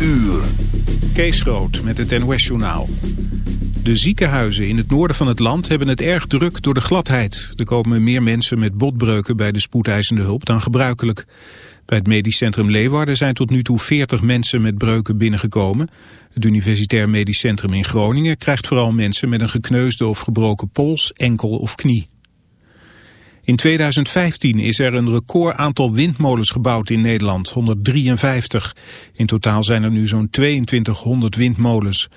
uur. Kees Groot met het NOS-journaal. De ziekenhuizen in het noorden van het land hebben het erg druk door de gladheid. Er komen meer mensen met botbreuken bij de spoedeisende hulp dan gebruikelijk. Bij het medisch centrum Leeuwarden zijn tot nu toe 40 mensen met breuken binnengekomen. Het Universitair Medisch Centrum in Groningen krijgt vooral mensen met een gekneusde of gebroken pols, enkel of knie. In 2015 is er een record aantal windmolens gebouwd in Nederland, 153. In totaal zijn er nu zo'n 2200 windmolens.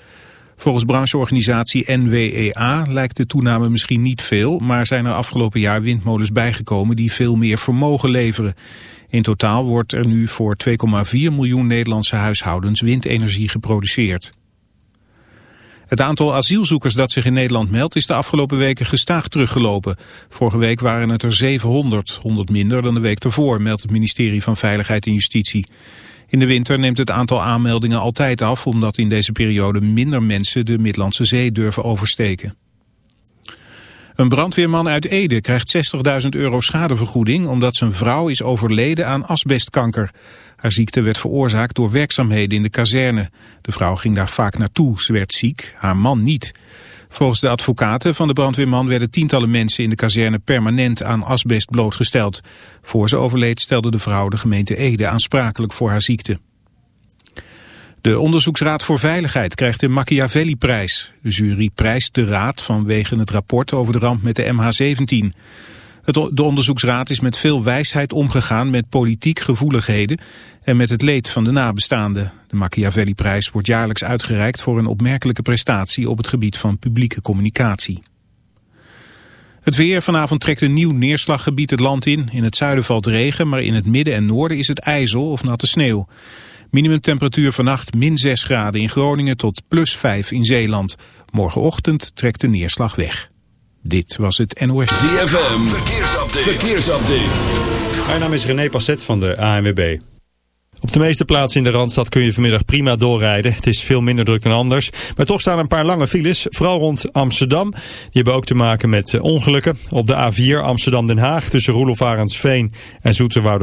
Volgens brancheorganisatie NWEA lijkt de toename misschien niet veel, maar zijn er afgelopen jaar windmolens bijgekomen die veel meer vermogen leveren. In totaal wordt er nu voor 2,4 miljoen Nederlandse huishoudens windenergie geproduceerd. Het aantal asielzoekers dat zich in Nederland meldt is de afgelopen weken gestaag teruggelopen. Vorige week waren het er 700, 100 minder dan de week ervoor, meldt het ministerie van Veiligheid en Justitie. In de winter neemt het aantal aanmeldingen altijd af, omdat in deze periode minder mensen de Middellandse Zee durven oversteken. Een brandweerman uit Ede krijgt 60.000 euro schadevergoeding omdat zijn vrouw is overleden aan asbestkanker. Haar ziekte werd veroorzaakt door werkzaamheden in de kazerne. De vrouw ging daar vaak naartoe, ze werd ziek, haar man niet. Volgens de advocaten van de brandweerman werden tientallen mensen in de kazerne permanent aan asbest blootgesteld. Voor ze overleed stelde de vrouw de gemeente Ede aansprakelijk voor haar ziekte. De Onderzoeksraad voor Veiligheid krijgt de Machiavelli-prijs. De jury prijst de raad vanwege het rapport over de ramp met de MH17. de onderzoeksraad is met veel wijsheid omgegaan met politiek gevoeligheden en met het leed van de nabestaanden. De Machiavelli-prijs wordt jaarlijks uitgereikt voor een opmerkelijke prestatie op het gebied van publieke communicatie. Het weer. Vanavond trekt een nieuw neerslaggebied het land in. In het zuiden valt regen, maar in het midden en noorden is het ijzel of natte sneeuw. Minimumtemperatuur vannacht min 6 graden in Groningen tot plus 5 in Zeeland. Morgenochtend trekt de neerslag weg. Dit was het NOS. ZFM, verkeersupdate. verkeersupdate. Mijn naam is René Passet van de ANWB. Op de meeste plaatsen in de Randstad kun je vanmiddag prima doorrijden. Het is veel minder druk dan anders. Maar toch staan een paar lange files, vooral rond Amsterdam. Die hebben ook te maken met eh, ongelukken. Op de A4 Amsterdam-Den Haag tussen Roelof Arendsveen en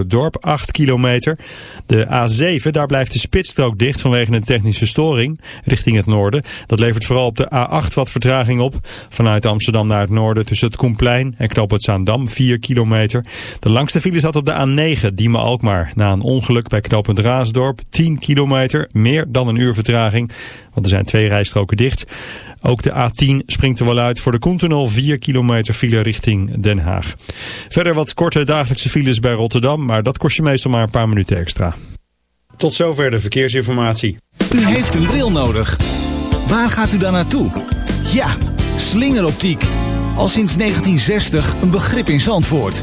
Dorp 8 kilometer. De A7, daar blijft de spitsstrook dicht vanwege een technische storing richting het noorden. Dat levert vooral op de A8 wat vertraging op. Vanuit Amsterdam naar het noorden tussen het Koenplein en Knoop het Zaandam 4 kilometer. De langste file zat op de A9 Diemen-Alkmaar na een ongeluk bij Knoop knooppunt Raasdorp. 10 kilometer, meer dan een uur vertraging, want er zijn twee rijstroken dicht. Ook de A10 springt er wel uit voor de Continental 4 kilometer file richting Den Haag. Verder wat korte dagelijkse files bij Rotterdam, maar dat kost je meestal maar een paar minuten extra. Tot zover de verkeersinformatie. U heeft een bril nodig. Waar gaat u dan naartoe? Ja, slingeroptiek. Al sinds 1960 een begrip in Zandvoort.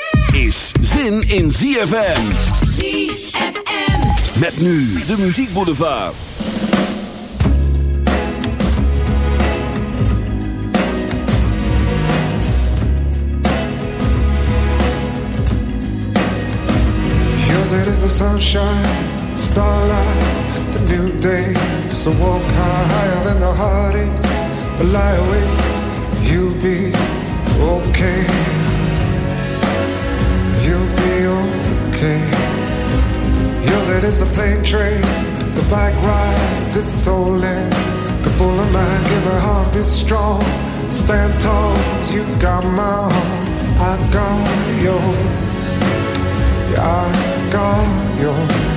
is zin in ZFM. ZFM. Met nu de Muziek Boulevard. Yours it is the sunshine, starlight, the new day. So walk higher than the heartaches, the lie awake. You'll be okay. Yours it is the plane train, the bike rides, it's stolen. The full of mind, give her heart, be strong. Stand tall, you got my heart, I got yours. Yeah, I got yours.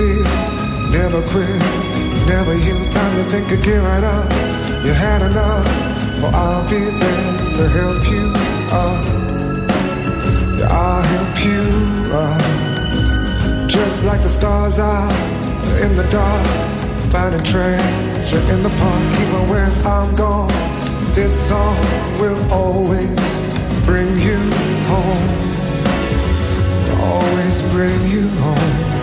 Field. Never quit, never yield. Time to think of giving up. You had enough, for I'll be there to help you up. Yeah, I'll help you up. Just like the stars are in the dark, finding treasure in the park. Even when I'm gone, this song will always bring you home always bring you home.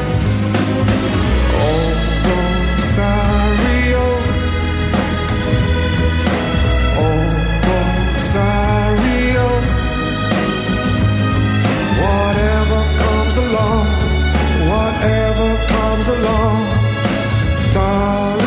Along, whatever comes along, darling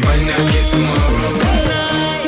tonight, now get tomorrow. Tonight.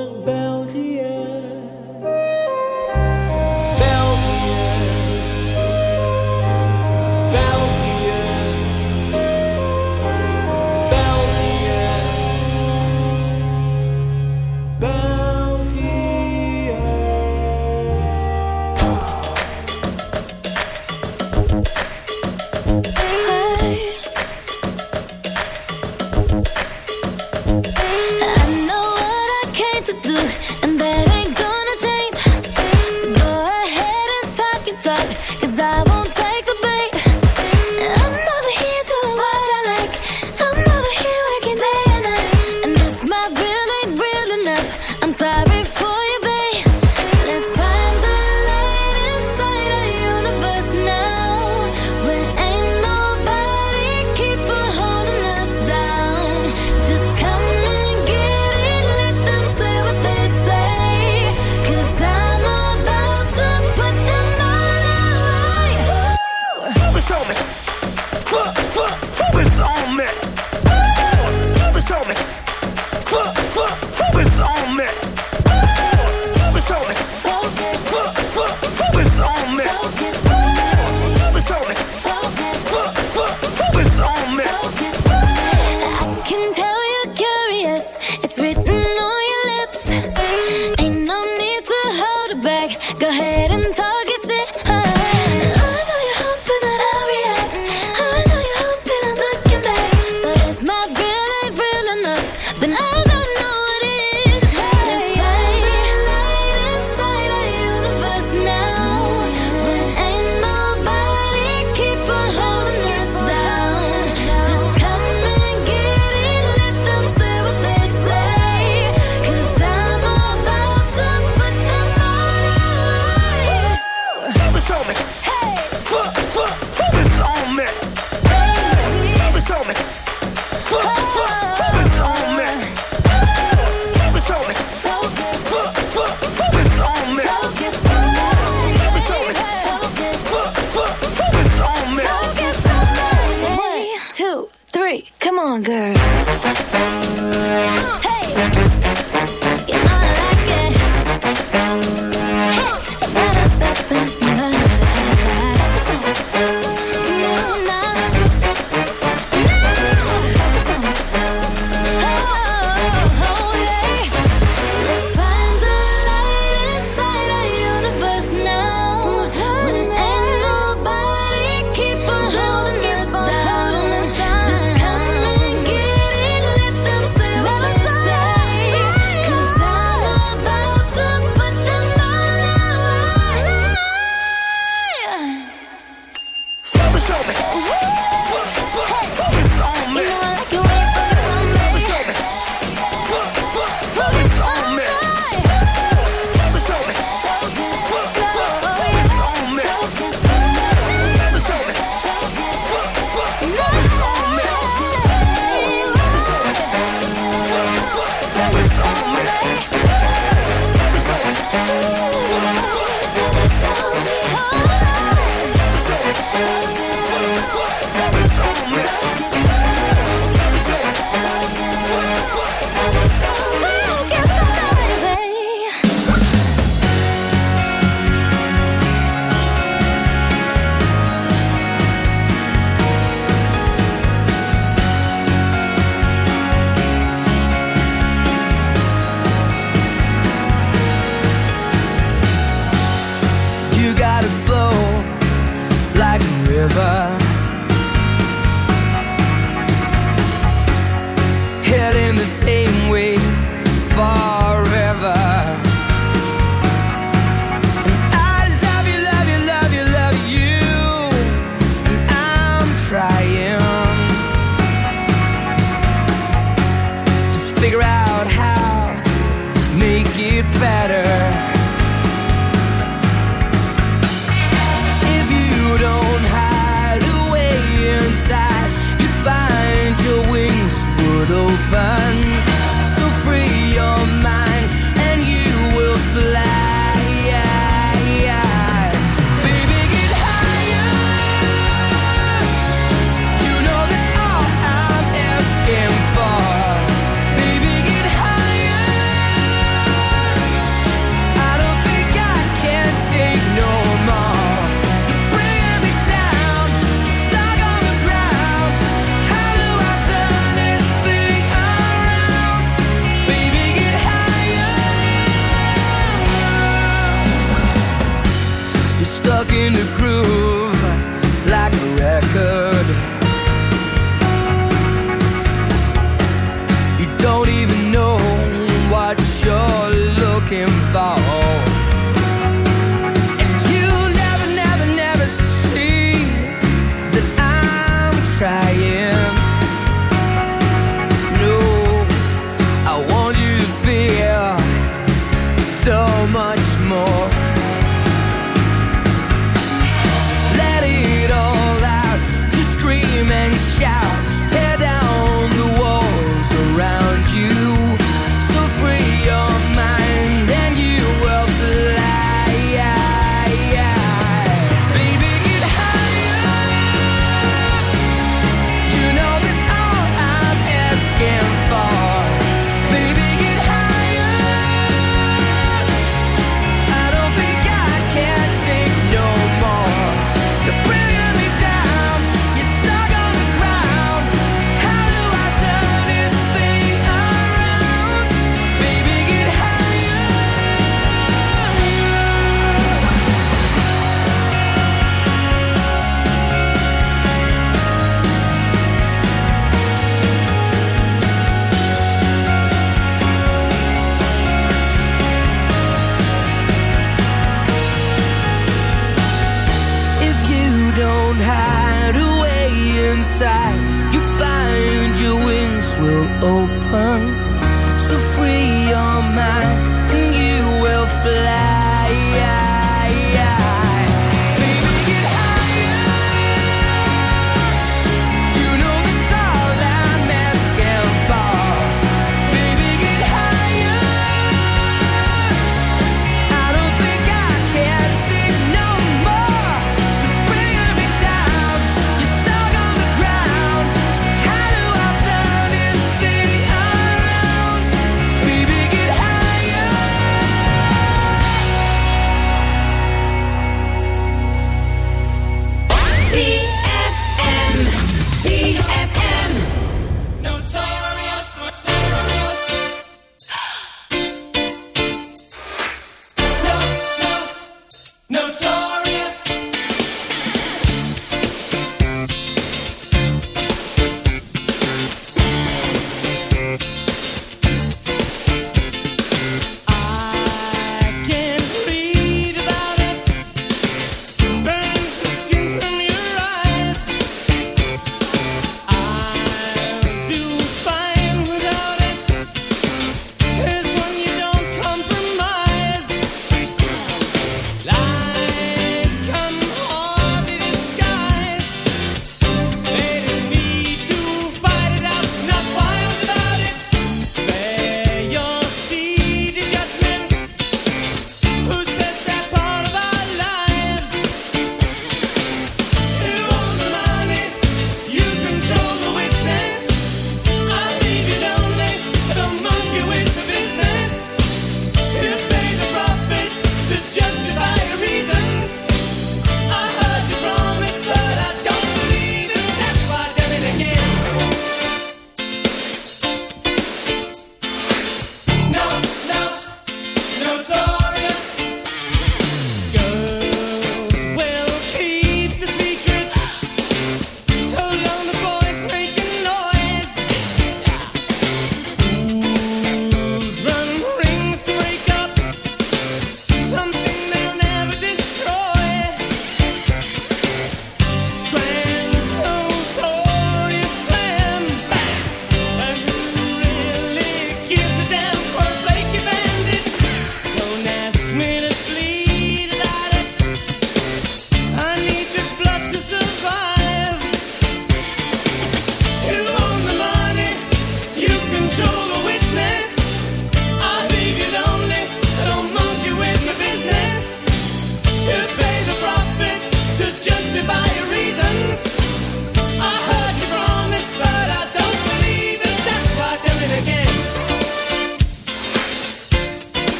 inside, you find your wings will open.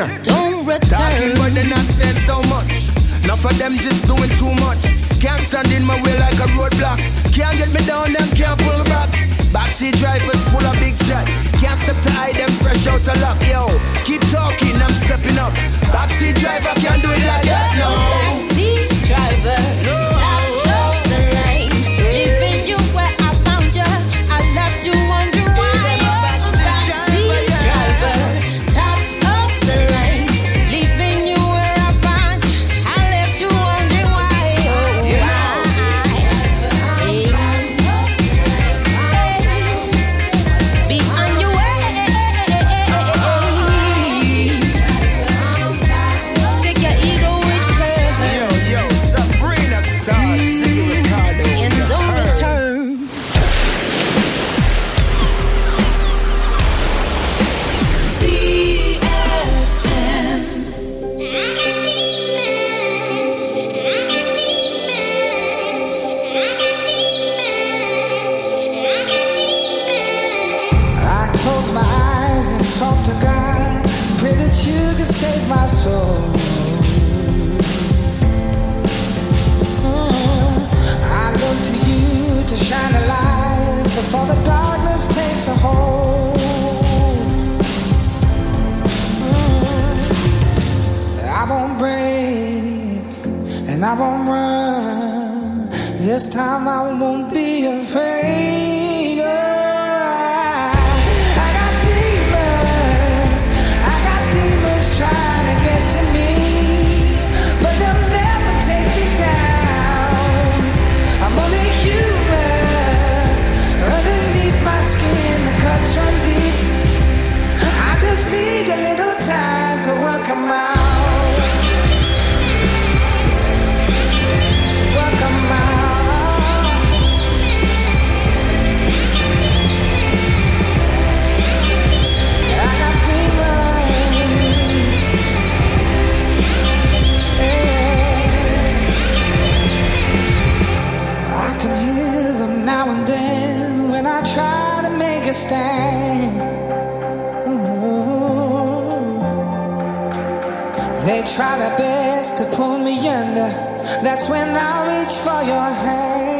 Don't return. Talking but they not saying so much. Enough of them just doing too much. Can't stand in my way like a roadblock come out. to pull me under. That's when I reach for your hand.